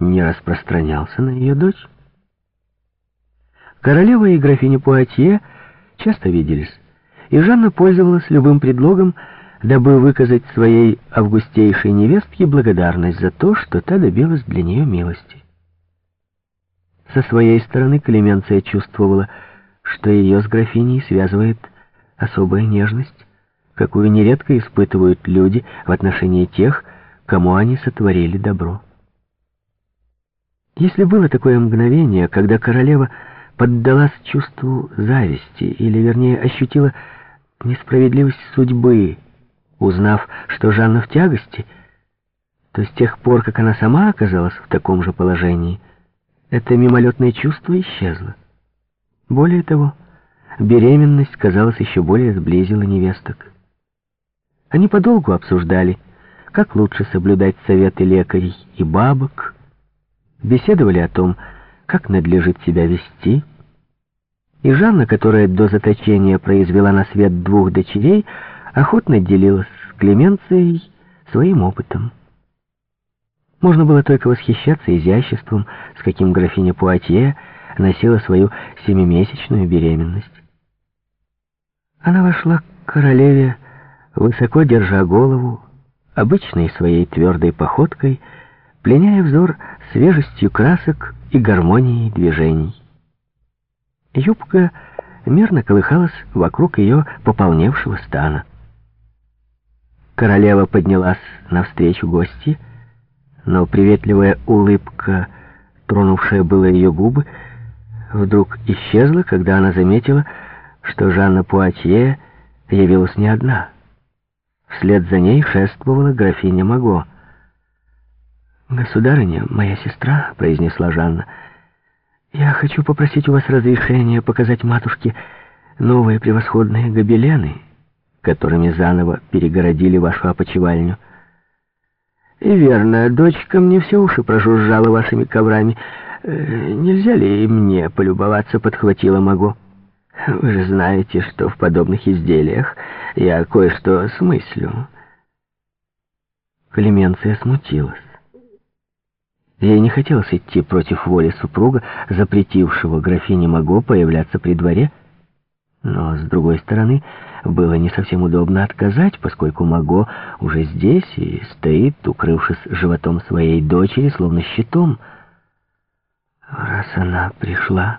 не распространялся на ее дочь. Королева и графиня Пуатье часто виделись, и Жанна пользовалась любым предлогом, дабы выказать своей августейшей невестке благодарность за то, что та добилась для нее милости. Со своей стороны Клеменция чувствовала, что ее с графиней связывает особая нежность, какую нередко испытывают люди в отношении тех, кому они сотворили добро. Если было такое мгновение, когда королева поддалась чувству зависти, или, вернее, ощутила несправедливость судьбы, узнав, что Жанна в тягости, то с тех пор, как она сама оказалась в таком же положении, это мимолетное чувство исчезло. Более того, беременность, казалось, еще более сблизила невесток. Они подолгу обсуждали, как лучше соблюдать советы лекарей и бабок, беседовали о том, как надлежит себя вести, и Жанна, которая до заточения произвела на свет двух дочерей, охотно делилась с Клеменцией своим опытом. Можно было только восхищаться изяществом, с каким графиня Пуатье носила свою семимесячную беременность. Она вошла к королеве, высоко держа голову, обычной своей твердой походкой, пленяя взор свежестью красок и гармонией движений. Юбка мерно колыхалась вокруг ее пополневшего стана. Королева поднялась навстречу гости, но приветливая улыбка, тронувшая было ее губы, вдруг исчезла, когда она заметила, что Жанна Пуатье явилась не одна. Вслед за ней шествовала графиня Маго. «Государыня, моя сестра», — произнесла Жанна, — «я хочу попросить у вас разрешения показать матушке новые превосходные гобелены» которыми заново перегородили вашу опочивальню. И верно, дочка мне все уши прожужжала вашими коврами. Э, нельзя ли и мне полюбоваться, подхватила могу. Вы же знаете, что в подобных изделиях я кое-что смыслю. Клеменция смутилась. Ей не хотелось идти против воли супруга, запретившего графине Маго появляться при дворе, но, с другой стороны, было не совсем удобно отказать, поскольку Маго уже здесь и стоит, укрывшись животом своей дочери, словно щитом. «Раз она пришла,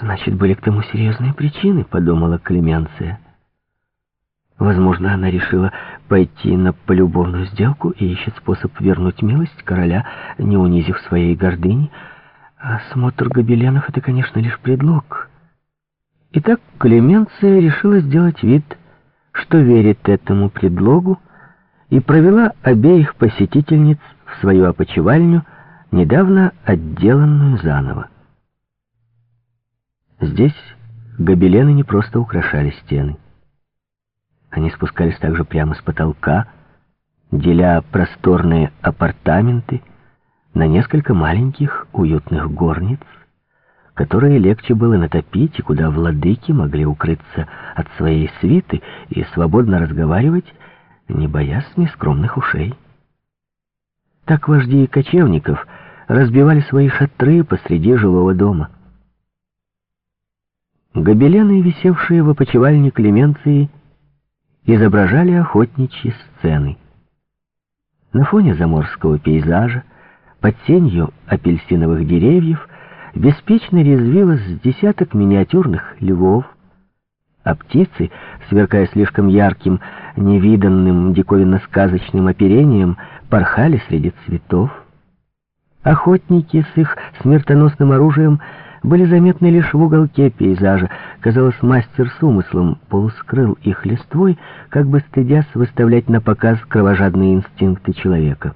значит, были к тому серьезные причины», — подумала Клеменция. Возможно, она решила пойти на полюбовную сделку и ищет способ вернуть милость короля, не унизив своей гордыни. Осмотр гобеленов — это, конечно, лишь предлог — Итак, Клеменция решила сделать вид, что верит этому предлогу, и провела обеих посетительниц в свою опочивальню, недавно отделанную заново. Здесь гобелены не просто украшали стены. Они спускались также прямо с потолка, деля просторные апартаменты на несколько маленьких уютных горниц, которые легче было натопить и куда владыки могли укрыться от своей свиты и свободно разговаривать, не боясь нескромных ушей. Так вожди кочевников разбивали свои шатры посреди жилого дома. Гобелены, висевшие в опочивальне Клеменции, изображали охотничьи сцены. На фоне заморского пейзажа, под сенью апельсиновых деревьев, беспечно резвилось десяток миниатюрных львов, а птицы, сверкая слишком ярким, невиданным, диковинно-сказочным оперением, порхали среди цветов. Охотники с их смертоносным оружием были заметны лишь в уголке пейзажа. Казалось, мастер с умыслом полускрыл их листвой, как бы стыдясь выставлять на показ кровожадные инстинкты человека.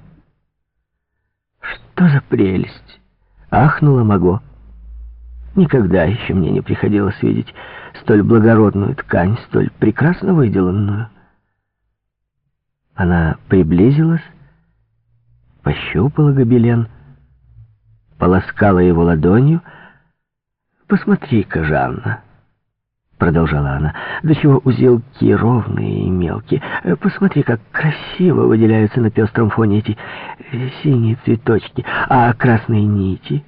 «Что за прелесть!» Ахнула Маго. Никогда еще мне не приходилось видеть столь благородную ткань, столь прекрасно выделанную. Она приблизилась, пощупала гобелен, полоскала его ладонью. «Посмотри-ка, Жанна!» продолжала она. «До чего узелки ровные и мелкие. Посмотри, как красиво выделяются на пестром фоне эти синие цветочки, а красные нити...»